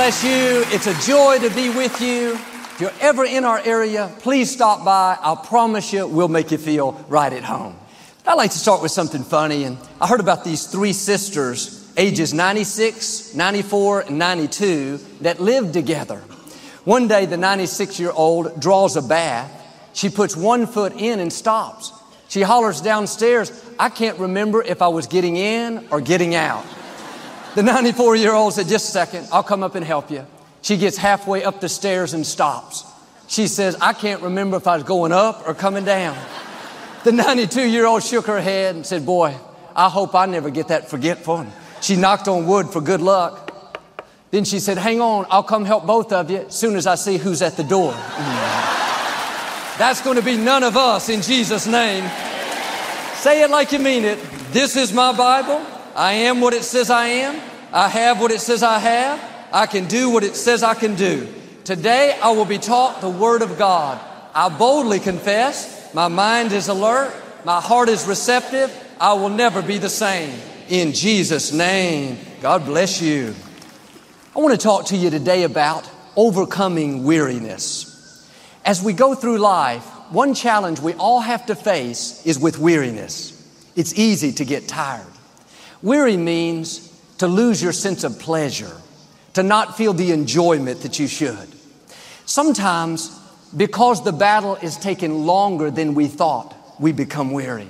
bless you. It's a joy to be with you. If you're ever in our area, please stop by. I'll promise you, we'll make you feel right at home. I'd like to start with something funny. And I heard about these three sisters, ages 96, 94, and 92, that lived together. One day, the 96 year old draws a bath. She puts one foot in and stops. She hollers downstairs, I can't remember if I was getting in or getting out. The 94 year old said, Just a second, I'll come up and help you. She gets halfway up the stairs and stops. She says, I can't remember if I was going up or coming down. The 92 year old shook her head and said, Boy, I hope I never get that forgetful. She knocked on wood for good luck. Then she said, Hang on, I'll come help both of you as soon as I see who's at the door. That's going to be none of us in Jesus' name. Say it like you mean it. This is my Bible. I am what it says I am. I have what it says I have. I can do what it says I can do. Today I will be taught the Word of God. I boldly confess, my mind is alert, my heart is receptive, I will never be the same. In Jesus' name, God bless you. I want to talk to you today about overcoming weariness. As we go through life, one challenge we all have to face is with weariness. It's easy to get tired. Weary means to lose your sense of pleasure, to not feel the enjoyment that you should. Sometimes, because the battle is taking longer than we thought, we become weary.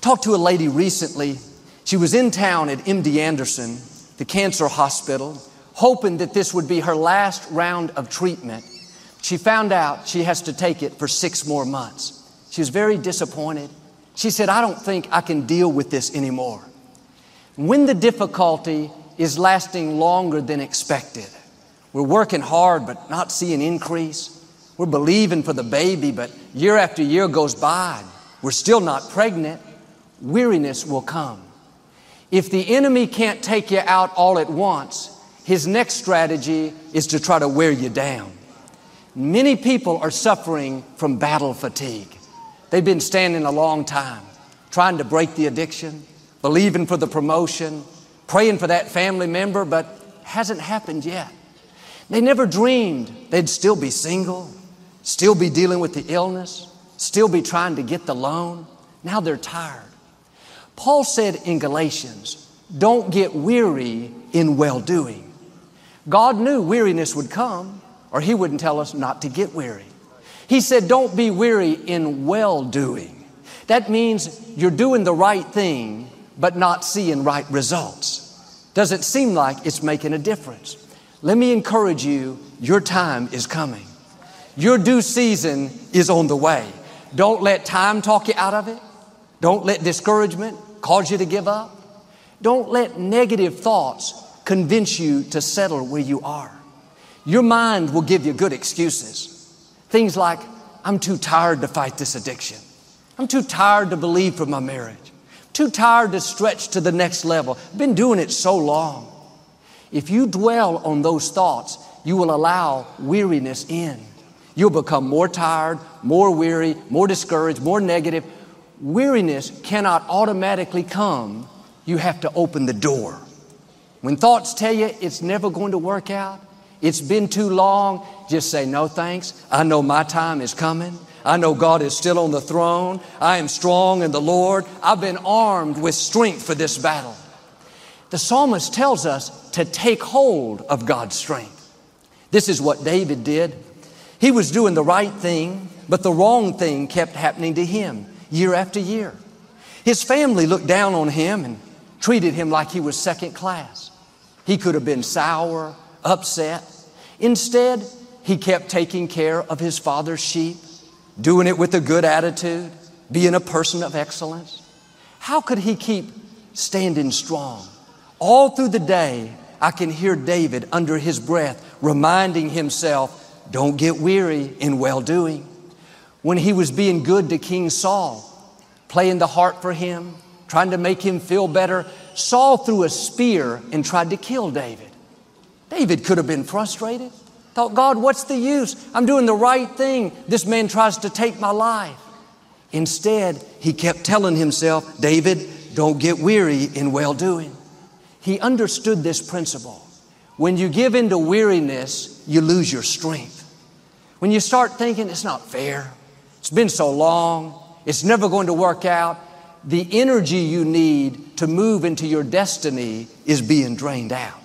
Talked to a lady recently. She was in town at MD Anderson, the cancer hospital, hoping that this would be her last round of treatment. She found out she has to take it for six more months. She was very disappointed. She said, I don't think I can deal with this anymore. When the difficulty is lasting longer than expected, we're working hard but not seeing increase. We're believing for the baby, but year after year goes by, we're still not pregnant. Weariness will come. If the enemy can't take you out all at once, his next strategy is to try to wear you down. Many people are suffering from battle fatigue. They've been standing a long time, trying to break the addiction, believing for the promotion, praying for that family member, but hasn't happened yet. They never dreamed they'd still be single, still be dealing with the illness, still be trying to get the loan. Now they're tired. Paul said in Galatians, don't get weary in well doing. God knew weariness would come, or He wouldn't tell us not to get weary. He said, don't be weary in well doing. That means you're doing the right thing, but not seeing right results. Doesn't seem like it's making a difference. Let me encourage you, your time is coming. Your due season is on the way. Don't let time talk you out of it. Don't let discouragement cause you to give up. Don't let negative thoughts convince you to settle where you are. Your mind will give you good excuses. Things like, I'm too tired to fight this addiction. I'm too tired to believe for my marriage. Too tired to stretch to the next level. Been doing it so long. If you dwell on those thoughts, you will allow weariness in. You'll become more tired, more weary, more discouraged, more negative. Weariness cannot automatically come. You have to open the door. When thoughts tell you it's never going to work out, it's been too long, just say, no thanks. I know my time is coming. I know God is still on the throne. I am strong in the Lord. I've been armed with strength for this battle. The psalmist tells us to take hold of God's strength. This is what David did. He was doing the right thing, but the wrong thing kept happening to him year after year. His family looked down on him and treated him like he was second class. He could have been sour, upset. Instead, he kept taking care of his father's sheep doing it with a good attitude, being a person of excellence? How could he keep standing strong? All through the day, I can hear David under his breath reminding himself, don't get weary in well doing. When he was being good to King Saul, playing the harp for him, trying to make him feel better, Saul threw a spear and tried to kill David. David could have been frustrated. Thought, God, what's the use? I'm doing the right thing. This man tries to take my life. Instead, he kept telling himself, David, don't get weary in well doing. He understood this principle. When you give in to weariness, you lose your strength. When you start thinking it's not fair, it's been so long, it's never going to work out, the energy you need to move into your destiny is being drained out.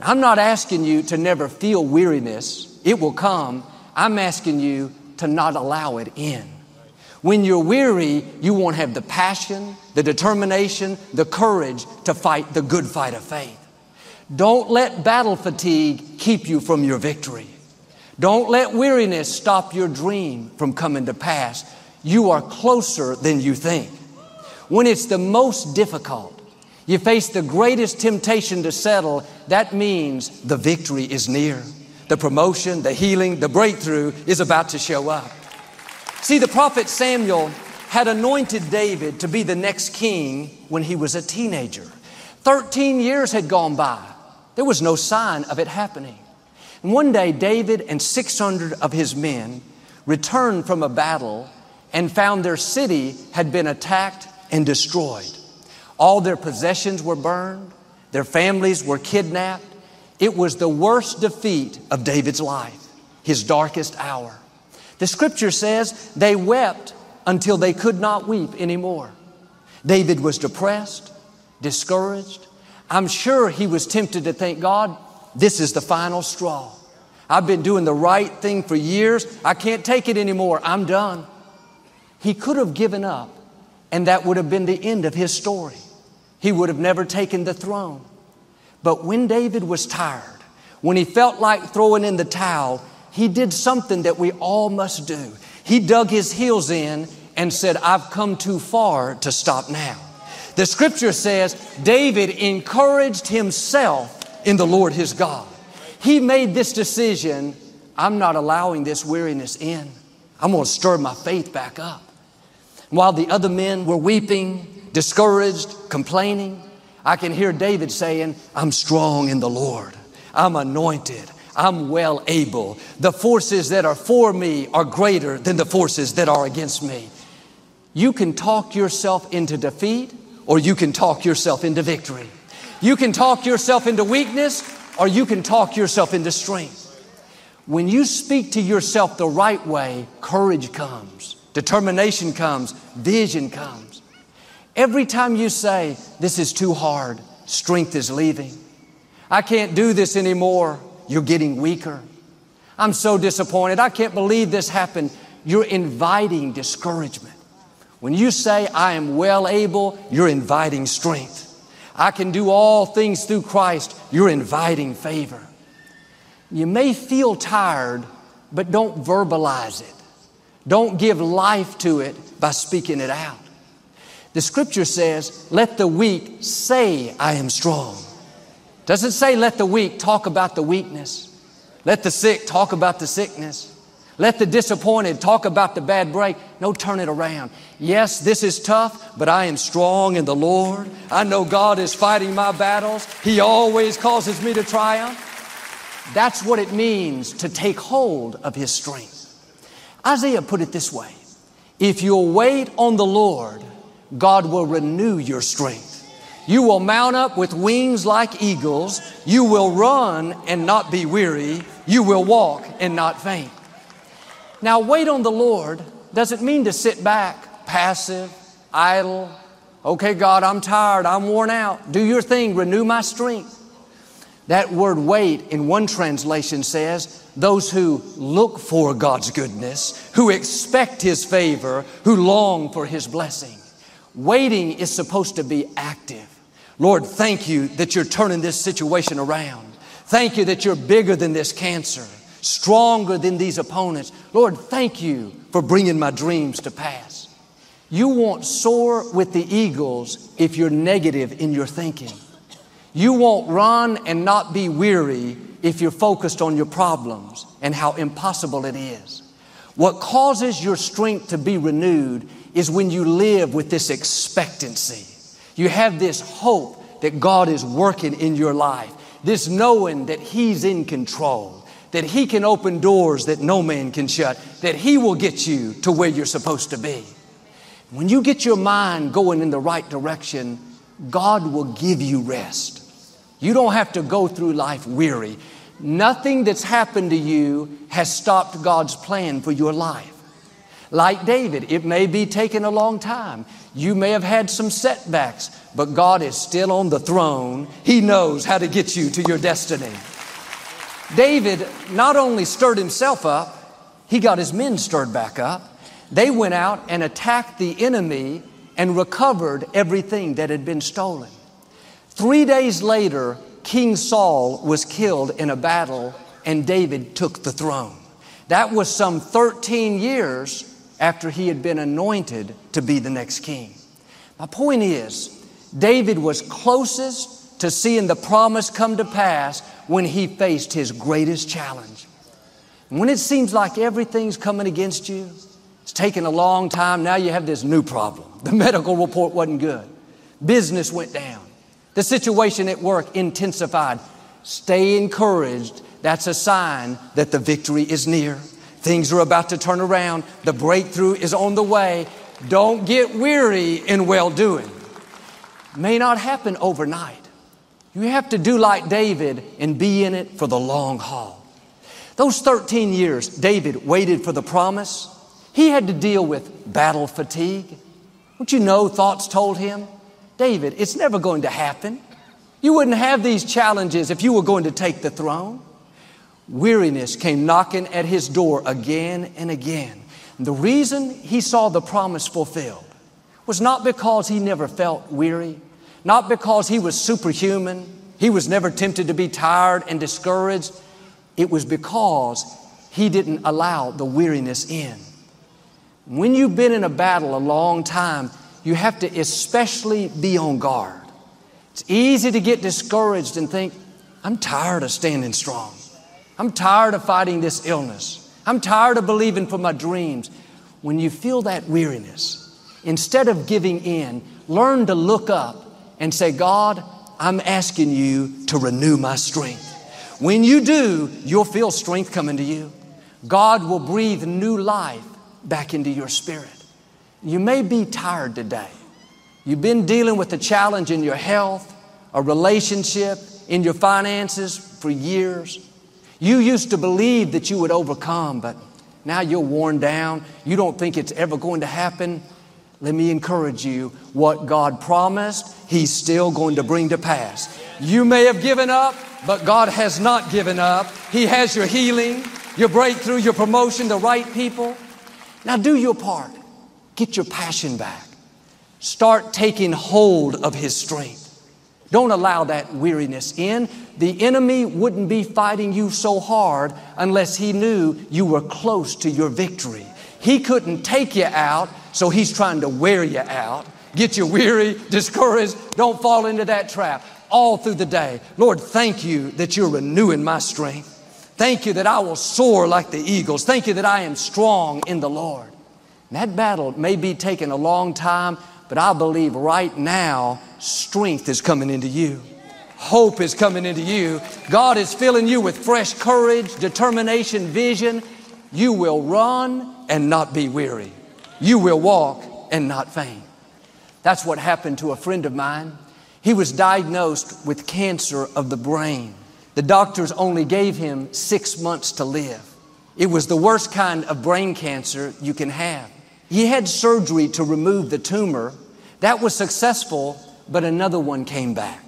I'm not asking you to never feel weariness, it will come. I'm asking you to not allow it in. When you're weary, you won't have the passion, the determination, the courage to fight the good fight of faith. Don't let battle fatigue keep you from your victory. Don't let weariness stop your dream from coming to pass. You are closer than you think. When it's the most difficult, you face the greatest temptation to settle, that means the victory is near. The promotion, the healing, the breakthrough is about to show up. See, the prophet Samuel had anointed David to be the next king when he was a teenager. 13 years had gone by. There was no sign of it happening. And one day, David and 600 of his men returned from a battle and found their city had been attacked and destroyed. All their possessions were burned, their families were kidnapped. It was the worst defeat of David's life, his darkest hour. The scripture says they wept until they could not weep anymore. David was depressed, discouraged. I'm sure he was tempted to think, God, this is the final straw. I've been doing the right thing for years. I can't take it anymore. I'm done. He could have given up, and that would have been the end of his story. He would have never taken the throne. But when David was tired, when he felt like throwing in the towel, he did something that we all must do. He dug his heels in and said, I've come too far to stop now. The scripture says David encouraged himself in the Lord his God. He made this decision I'm not allowing this weariness in. I'm going to stir my faith back up. While the other men were weeping, discouraged, complaining, I can hear David saying, I'm strong in the Lord. I'm anointed. I'm well able. The forces that are for me are greater than the forces that are against me. You can talk yourself into defeat or you can talk yourself into victory. You can talk yourself into weakness or you can talk yourself into strength. When you speak to yourself the right way, courage comes, determination comes, vision comes. Every time you say, This is too hard, strength is leaving. I can't do this anymore you're getting weaker. I'm so disappointed. I can't believe this happened. You're inviting discouragement. When you say, I am well able, you're inviting strength. I can do all things through Christ, you're inviting favor. You may feel tired, but don't verbalize it. Don't give life to it by speaking it out. The scripture says, let the weak say, I am strong. Doesn't say let the weak talk about the weakness. Let the sick talk about the sickness. Let the disappointed talk about the bad break. No, turn it around. Yes, this is tough, but I am strong in the Lord. I know God is fighting my battles. He always causes me to triumph. That's what it means to take hold of His strength. Isaiah put it this way If you'll wait on the Lord, God will renew your strength. You will mount up with wings like eagles. You will run and not be weary. You will walk and not faint. Now, wait on the Lord doesn't mean to sit back, passive, idle. Okay, God, I'm tired. I'm worn out. Do your thing. Renew my strength. That word wait in one translation says, those who look for God's goodness, who expect His favor, who long for His blessing. Waiting is supposed to be active. Lord, thank you that you're turning this situation around. Thank you that you're bigger than this cancer, stronger than these opponents. Lord, thank you for bringing my dreams to pass. You won't soar with the eagles if you're negative in your thinking. You won't run and not be weary if you're focused on your problems and how impossible it is. What causes your strength to be renewed is when you live with this expectancy. You have this hope that God is working in your life, this knowing that He's in control, that He can open doors that no man can shut, that He will get you to where you're supposed to be. When you get your mind going in the right direction, God will give you rest. You don't have to go through life weary. Nothing that's happened to you has stopped God's plan for your life. Like David, it may be taking a long time. You may have had some setbacks, but God is still on the throne. He knows how to get you to your destiny. David not only stirred himself up, he got his men stirred back up. They went out and attacked the enemy and recovered everything that had been stolen. Three days later, King Saul was killed in a battle and David took the throne. That was some 13 years after he had been anointed to be the next king. My point is, David was closest to seeing the promise come to pass when he faced his greatest challenge. When it seems like everything's coming against you, it's taken a long time, now you have this new problem. The medical report wasn't good. Business went down. The situation at work intensified. Stay encouraged. That's a sign that the victory is near. Things are about to turn around. The breakthrough is on the way. Don't get weary in well doing. May not happen overnight. You have to do like David and be in it for the long haul. Those 13 years, David waited for the promise. He had to deal with battle fatigue. Don't you know thoughts told him? David, it's never going to happen. You wouldn't have these challenges if you were going to take the throne. Weariness came knocking at his door again and again. And the reason he saw the promise fulfilled was not because he never felt weary, not because he was superhuman, he was never tempted to be tired and discouraged. It was because he didn't allow the weariness in. When you've been in a battle a long time, you have to especially be on guard. It's easy to get discouraged and think, I'm tired of standing strong. I'm tired of fighting this illness. I'm tired of believing for my dreams. When you feel that weariness, instead of giving in, learn to look up and say, God, I'm asking you to renew my strength. When you do, you'll feel strength coming to you. God will breathe new life back into your spirit. You may be tired today. You've been dealing with a challenge in your health, a relationship, in your finances for years. You used to believe that you would overcome, but now you're worn down. You don't think it's ever going to happen. Let me encourage you what God promised, He's still going to bring to pass. You may have given up, but God has not given up. He has your healing, your breakthrough, your promotion, the right people. Now do your part. Get your passion back. Start taking hold of His strength. Don't allow that weariness in. The enemy wouldn't be fighting you so hard unless he knew you were close to your victory. He couldn't take you out, so he's trying to wear you out, get you weary, discouraged. Don't fall into that trap all through the day. Lord, thank you that you're renewing my strength. Thank you that I will soar like the eagles. Thank you that I am strong in the Lord. And that battle may be taking a long time, but I believe right now strength is coming into you. Hope is coming into you. God is filling you with fresh courage, determination, vision. You will run and not be weary. You will walk and not faint. That's what happened to a friend of mine. He was diagnosed with cancer of the brain. The doctors only gave him six months to live. It was the worst kind of brain cancer you can have. He had surgery to remove the tumor. That was successful, but another one came back.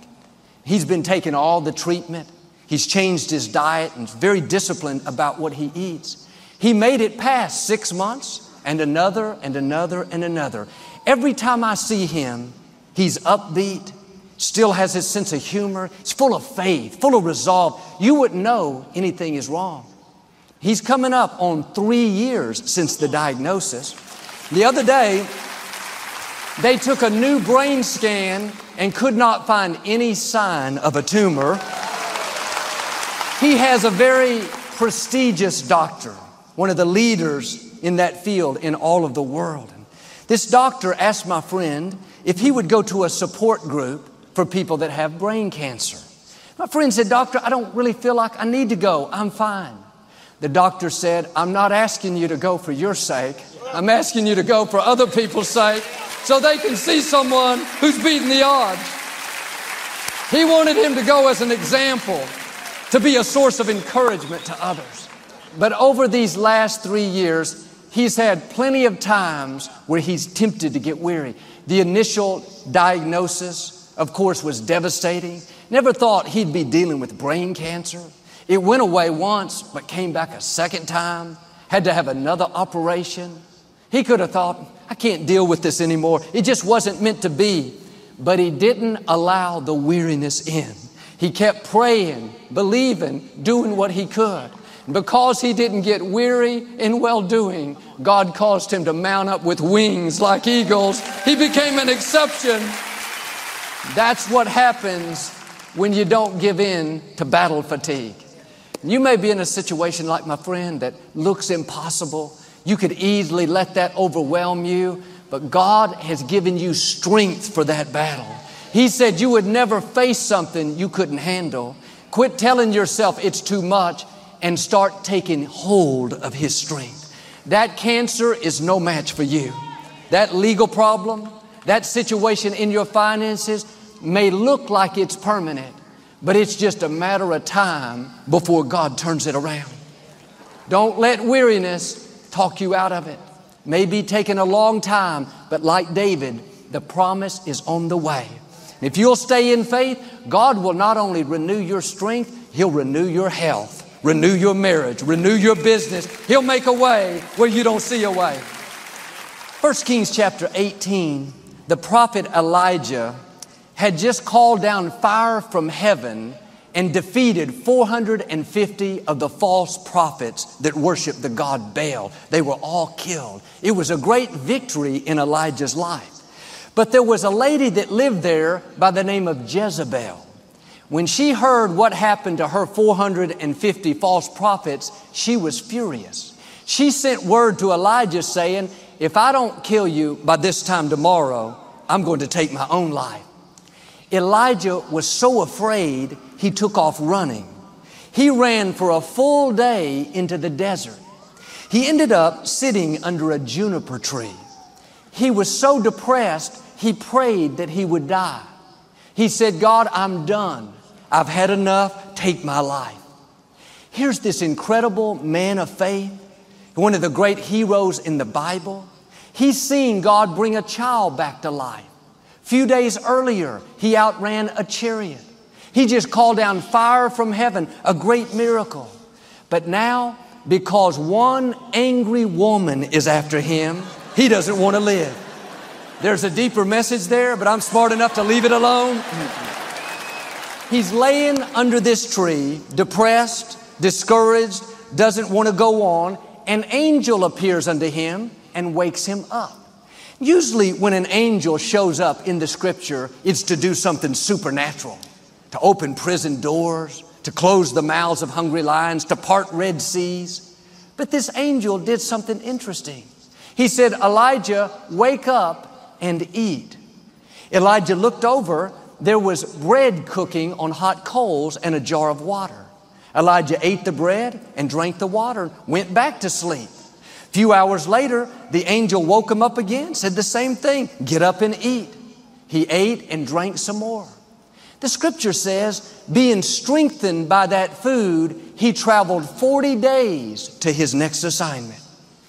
He's been taking all the treatment. He's changed his diet and very disciplined about what he eats. He made it past six months and another and another and another. Every time I see him, he's upbeat, still has his sense of humor. He's full of faith, full of resolve. You wouldn't know anything is wrong. He's coming up on three years since the diagnosis. The other day, they took a new brain scan and could not find any sign of a tumor. He has a very prestigious doctor, one of the leaders in that field in all of the world. This doctor asked my friend if he would go to a support group for people that have brain cancer. My friend said, Doctor, I don't really feel like I need to go. I'm fine. The doctor said, I'm not asking you to go for your sake. I'm asking you to go for other people's sake so they can see someone who's beating the odds. He wanted him to go as an example, to be a source of encouragement to others. But over these last three years, he's had plenty of times where he's tempted to get weary. The initial diagnosis, of course, was devastating. Never thought he'd be dealing with brain cancer. It went away once, but came back a second time. Had to have another operation. He could have thought, I can't deal with this anymore. It just wasn't meant to be. But he didn't allow the weariness in. He kept praying, believing, doing what he could. Because he didn't get weary in well doing, God caused him to mount up with wings like eagles. He became an exception. That's what happens when you don't give in to battle fatigue. You may be in a situation like my friend that looks impossible. You could easily let that overwhelm you, but God has given you strength for that battle. He said you would never face something you couldn't handle. Quit telling yourself it's too much and start taking hold of His strength. That cancer is no match for you. That legal problem, that situation in your finances may look like it's permanent, but it's just a matter of time before God turns it around. Don't let weariness talk you out of it. May be taking a long time, but like David, the promise is on the way. If you'll stay in faith, God will not only renew your strength, He'll renew your health renew your marriage, renew your business. He'll make a way where you don't see a way. 1 Kings chapter 18, the prophet Elijah had just called down fire from heaven and defeated 450 of the false prophets that worshiped the god Baal. They were all killed. It was a great victory in Elijah's life. But there was a lady that lived there by the name of Jezebel. When she heard what happened to her 450 false prophets, she was furious. She sent word to Elijah saying, If I don't kill you by this time tomorrow, I'm going to take my own life. Elijah was so afraid, he took off running. He ran for a full day into the desert. He ended up sitting under a juniper tree. He was so depressed, he prayed that he would die. He said, God, I'm done. I've had enough, take my life. Here's this incredible man of faith, one of the great heroes in the Bible. He's seen God bring a child back to life. Few days earlier, he outran a chariot. He just called down fire from heaven, a great miracle. But now, because one angry woman is after him, he doesn't want to live. There's a deeper message there, but I'm smart enough to leave it alone. He's laying under this tree, depressed, discouraged, doesn't want to go on. An angel appears unto him and wakes him up. Usually, when an angel shows up in the scripture, it's to do something supernatural to open prison doors, to close the mouths of hungry lions, to part Red Seas. But this angel did something interesting. He said, Elijah, wake up and eat. Elijah looked over there was bread cooking on hot coals and a jar of water. Elijah ate the bread and drank the water, and went back to sleep. A few hours later, the angel woke him up again, said the same thing get up and eat. He ate and drank some more. The scripture says, being strengthened by that food, he traveled 40 days to his next assignment.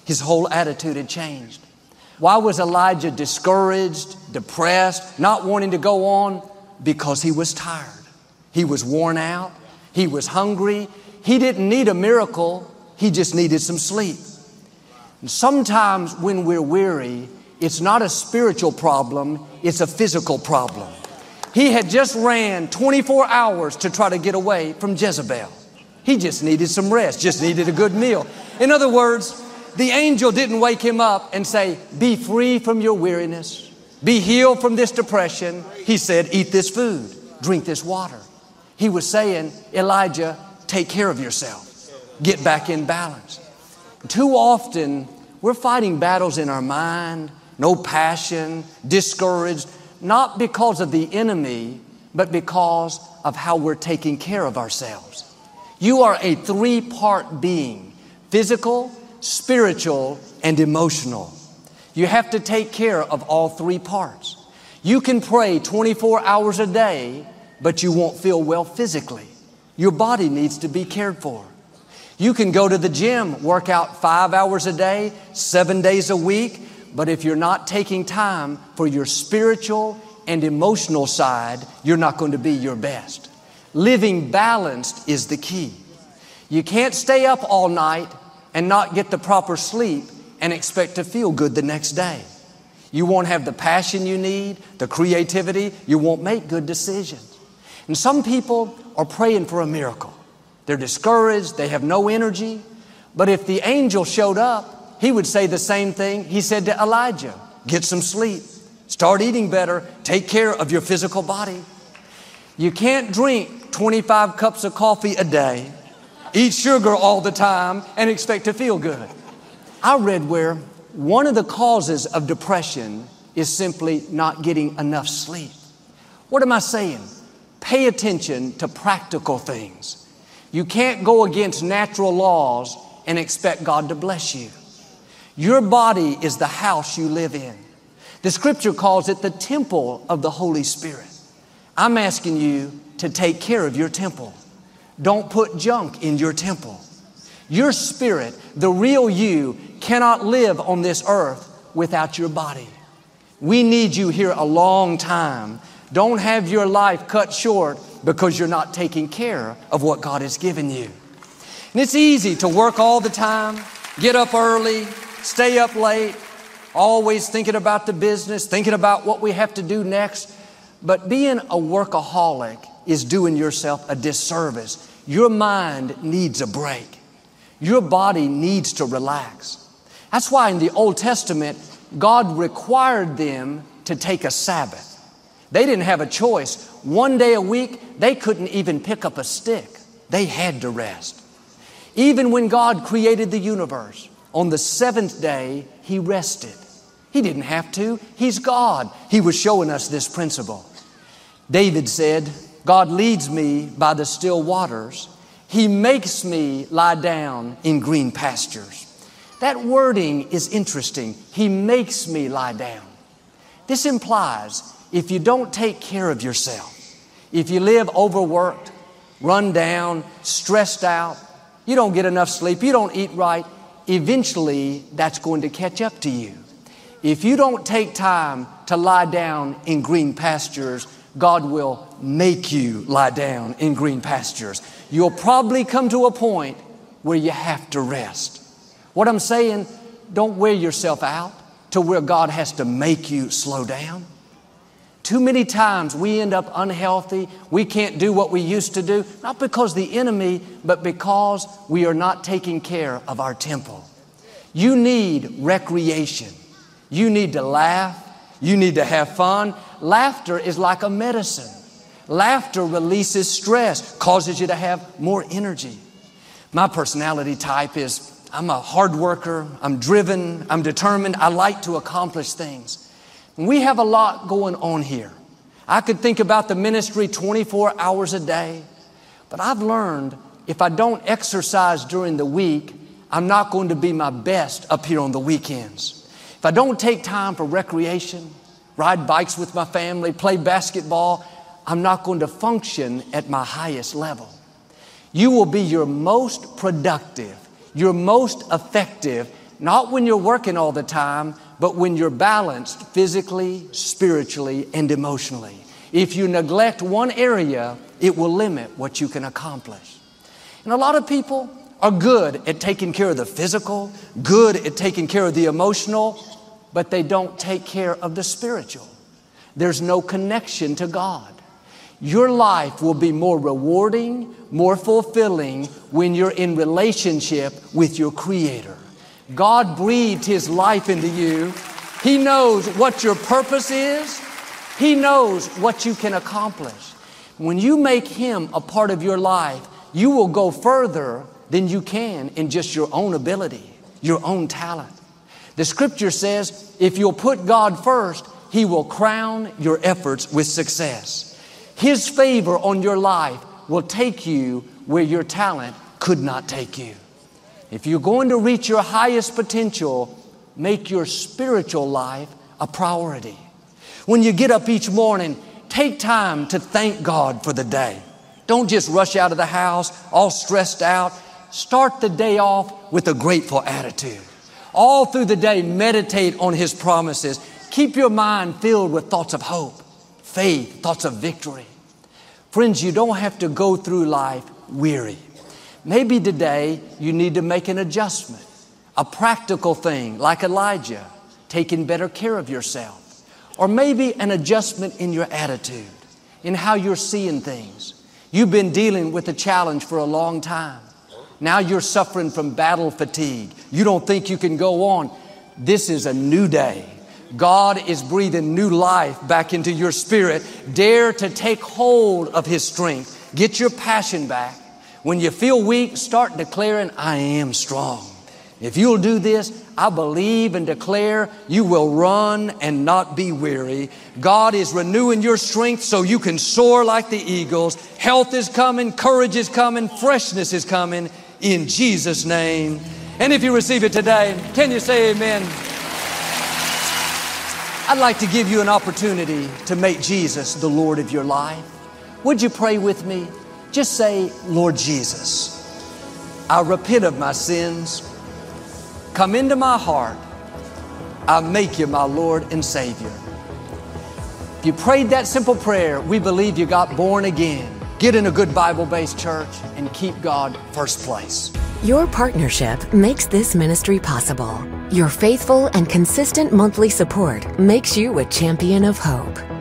His whole attitude had changed. Why was Elijah discouraged, depressed, not wanting to go on? because he was tired. He was worn out. He was hungry. He didn't need a miracle. He just needed some sleep. And sometimes when we're weary, it's not a spiritual problem, it's a physical problem. He had just ran 24 hours to try to get away from Jezebel. He just needed some rest, just needed a good meal. In other words, the angel didn't wake him up and say, Be free from your weariness. Be healed from this depression. He said, Eat this food, drink this water. He was saying, Elijah, take care of yourself, get back in balance. Too often, we're fighting battles in our mind, no passion, discouraged, not because of the enemy, but because of how we're taking care of ourselves. You are a three part being physical, spiritual, and emotional. You have to take care of all three parts. You can pray 24 hours a day, but you won't feel well physically. Your body needs to be cared for. You can go to the gym, work out five hours a day, seven days a week, but if you're not taking time for your spiritual and emotional side, you're not going to be your best. Living balanced is the key. You can't stay up all night and not get the proper sleep and expect to feel good the next day. You won't have the passion you need, the creativity, you won't make good decisions. And some people are praying for a miracle. They're discouraged, they have no energy. But if the angel showed up, he would say the same thing he said to Elijah get some sleep, start eating better, take care of your physical body. You can't drink 25 cups of coffee a day, eat sugar all the time, and expect to feel good. I read where one of the causes of depression is simply not getting enough sleep. What am I saying? Pay attention to practical things. You can't go against natural laws and expect God to bless you. Your body is the house you live in. The scripture calls it the temple of the Holy Spirit. I'm asking you to take care of your temple. Don't put junk in your temple. Your spirit, the real you, cannot live on this earth without your body. We need you here a long time. Don't have your life cut short because you're not taking care of what God has given you. And it's easy to work all the time, get up early, stay up late, always thinking about the business, thinking about what we have to do next. But being a workaholic is doing yourself a disservice. Your mind needs a break. Your body needs to relax. That's why in the Old Testament, God required them to take a Sabbath. They didn't have a choice. One day a week, they couldn't even pick up a stick. They had to rest. Even when God created the universe, on the seventh day, He rested. He didn't have to. He's God. He was showing us this principle. David said, God leads me by the still waters. He makes me lie down in green pastures. That wording is interesting. He makes me lie down. This implies if you don't take care of yourself, if you live overworked, run down, stressed out, you don't get enough sleep, you don't eat right, eventually that's going to catch up to you. If you don't take time to lie down in green pastures, God will make you lie down in green pastures. You'll probably come to a point where you have to rest. What I'm saying, don't wear yourself out to where God has to make you slow down. Too many times we end up unhealthy. We can't do what we used to do, not because the enemy, but because we are not taking care of our temple. You need recreation. You need to laugh. You need to have fun. Laughter is like a medicine. Laughter releases stress, causes you to have more energy. My personality type is I'm a hard worker, I'm driven, I'm determined, I like to accomplish things. We have a lot going on here. I could think about the ministry 24 hours a day, but I've learned if I don't exercise during the week, I'm not going to be my best up here on the weekends. If I don't take time for recreation, ride bikes with my family, play basketball, I'm not going to function at my highest level. You will be your most productive, your most effective, not when you're working all the time, but when you're balanced physically, spiritually, and emotionally. If you neglect one area, it will limit what you can accomplish. And a lot of people are good at taking care of the physical, good at taking care of the emotional, but they don't take care of the spiritual. There's no connection to God. Your life will be more rewarding, more fulfilling when you're in relationship with your Creator. God breathed His life into you. He knows what your purpose is. He knows what you can accomplish. When you make Him a part of your life, you will go further than you can in just your own ability, your own talent. The scripture says if you'll put God first, He will crown your efforts with success. His favor on your life will take you where your talent could not take you. If you're going to reach your highest potential, make your spiritual life a priority. When you get up each morning, take time to thank God for the day. Don't just rush out of the house all stressed out. Start the day off with a grateful attitude. All through the day, meditate on His promises. Keep your mind filled with thoughts of hope, faith, thoughts of victory. Friends, you don't have to go through life weary. Maybe today you need to make an adjustment, a practical thing like Elijah, taking better care of yourself. Or maybe an adjustment in your attitude, in how you're seeing things. You've been dealing with a challenge for a long time. Now you're suffering from battle fatigue. You don't think you can go on. This is a new day. God is breathing new life back into your spirit. Dare to take hold of His strength. Get your passion back. When you feel weak, start declaring, I am strong. If you'll do this, I believe and declare you will run and not be weary. God is renewing your strength so you can soar like the eagles. Health is coming, courage is coming, freshness is coming in Jesus' name. And if you receive it today, can you say amen? I'd like to give you an opportunity to make Jesus the Lord of your life. Would you pray with me? Just say, Lord Jesus, I repent of my sins. Come into my heart. I make you my Lord and Savior. If you prayed that simple prayer, we believe you got born again. Get in a good Bible based church and keep God first place. Your partnership makes this ministry possible. Your faithful and consistent monthly support makes you a champion of hope.